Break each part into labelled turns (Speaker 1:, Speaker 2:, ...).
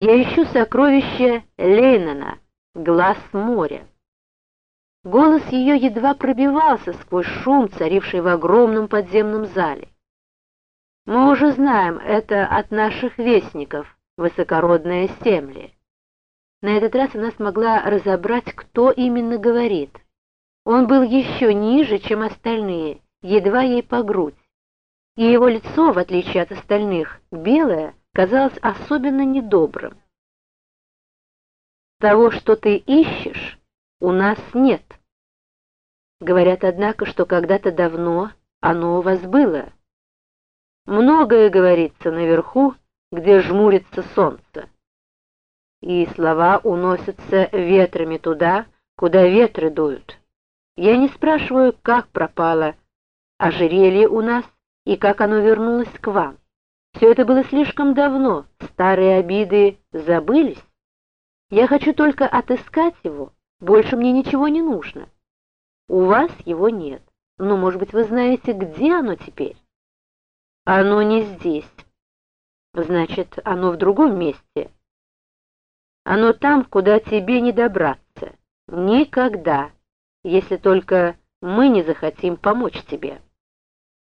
Speaker 1: Я ищу сокровище Лейнена, глаз моря. Голос ее едва пробивался сквозь шум, царивший в огромном подземном зале. Мы уже знаем это от наших вестников, высокородная Семли. На этот раз она смогла разобрать, кто именно говорит. Он был еще ниже, чем остальные, едва ей по грудь. И его лицо, в отличие от остальных, белое, казалось особенно недобрым. Того, что ты ищешь, у нас нет. Говорят, однако, что когда-то давно оно у вас было. Многое говорится наверху, где жмурится солнце. И слова уносятся ветрами туда, куда ветры дуют. Я не спрашиваю, как пропало ожерелье у нас и как оно вернулось к вам. Все это было слишком давно, старые обиды забылись. Я хочу только отыскать его, больше мне ничего не нужно. У вас его нет, но, может быть, вы знаете, где оно теперь? Оно не здесь. Значит, оно в другом месте. Оно там, куда тебе не добраться. Никогда, если только мы не захотим помочь тебе.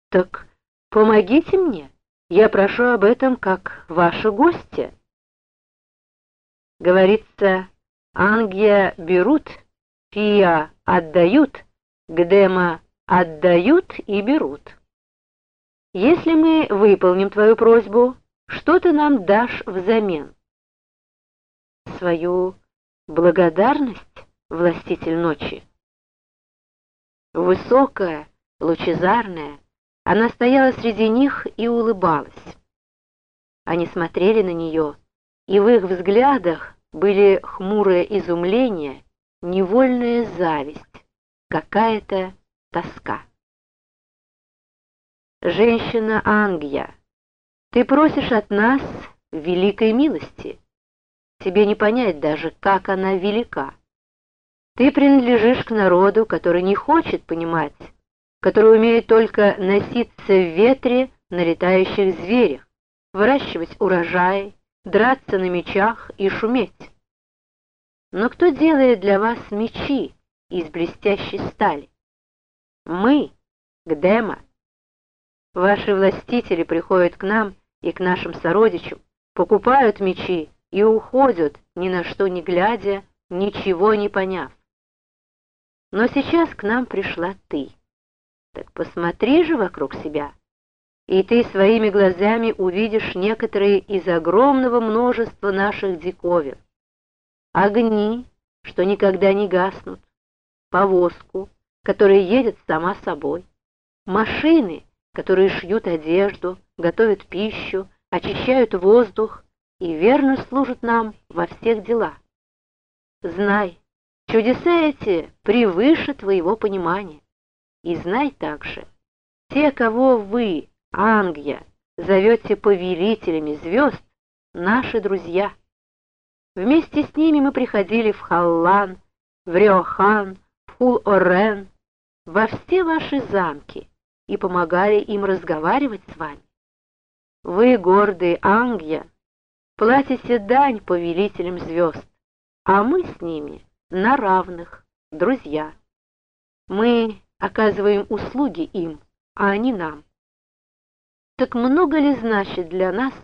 Speaker 1: Так помогите мне. Я прошу об этом как ваши гости. Говорится, ангия берут, фия отдают, гдема отдают и берут. Если мы выполним твою просьбу, что ты нам дашь взамен? Свою благодарность, властитель ночи. Высокая, лучезарная, она стояла среди них и улыбалась. Они смотрели на нее, и в их взглядах были хмурое изумление, невольная зависть, какая-то тоска. «Женщина Ангия, ты просишь от нас великой милости. Тебе не понять даже, как она велика. Ты принадлежишь к народу, который не хочет понимать, который умеет только носиться в ветре на летающих зверях, выращивать урожай, драться на мечах и шуметь. Но кто делает для вас мечи из блестящей стали? Мы, Гдема. Ваши властители приходят к нам и к нашим сородичам, покупают мечи и уходят, ни на что не глядя, ничего не поняв. Но сейчас к нам пришла ты. Так посмотри же вокруг себя, и ты своими глазами увидишь некоторые из огромного множества наших диковин. Огни, что никогда не гаснут, повозку, которая едет сама собой, машины, которые шьют одежду, готовят пищу, очищают воздух и верно служат нам во всех делах. Знай, чудеса эти превыше твоего понимания. И знай также, те, кого вы, Ангия, зовете повелителями звезд, наши друзья. Вместе с ними мы приходили в Халлан, в Риохан, в Хул-Орен, во все ваши замки и помогали им разговаривать с вами. Вы, гордые Ангия, платите дань повелителям звезд, а мы с ними на равных, друзья. Мы оказываем услуги им, а они нам. Так много ли значит для нас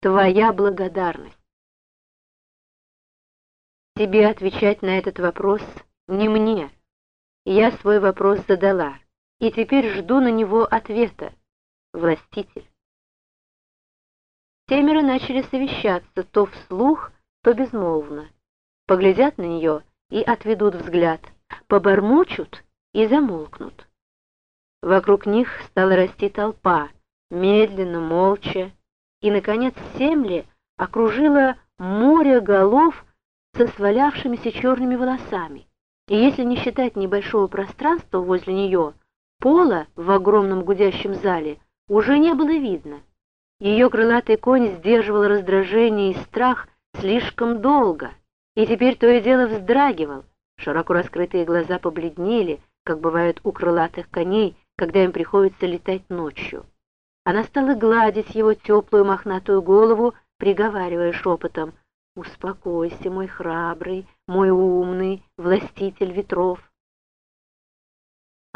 Speaker 1: твоя благодарность? Тебе отвечать на этот вопрос не мне. Я свой вопрос задала, и теперь жду на него ответа, властитель. Семеро начали совещаться то вслух, то безмолвно. Поглядят на нее и отведут взгляд, побормочут и замолкнут. Вокруг них стала расти толпа, медленно, молча, и, наконец, Семли окружила море голов со свалявшимися черными волосами, и если не считать небольшого пространства возле нее, пола в огромном гудящем зале уже не было видно. Ее крылатый конь сдерживал раздражение и страх слишком долго, и теперь то и дело вздрагивал, широко раскрытые глаза побледнели, как бывает у крылатых коней, когда им приходится летать ночью. Она стала гладить его теплую мохнатую голову приговаривая шепотом «Успокойся, мой храбрый, мой умный, властитель ветров».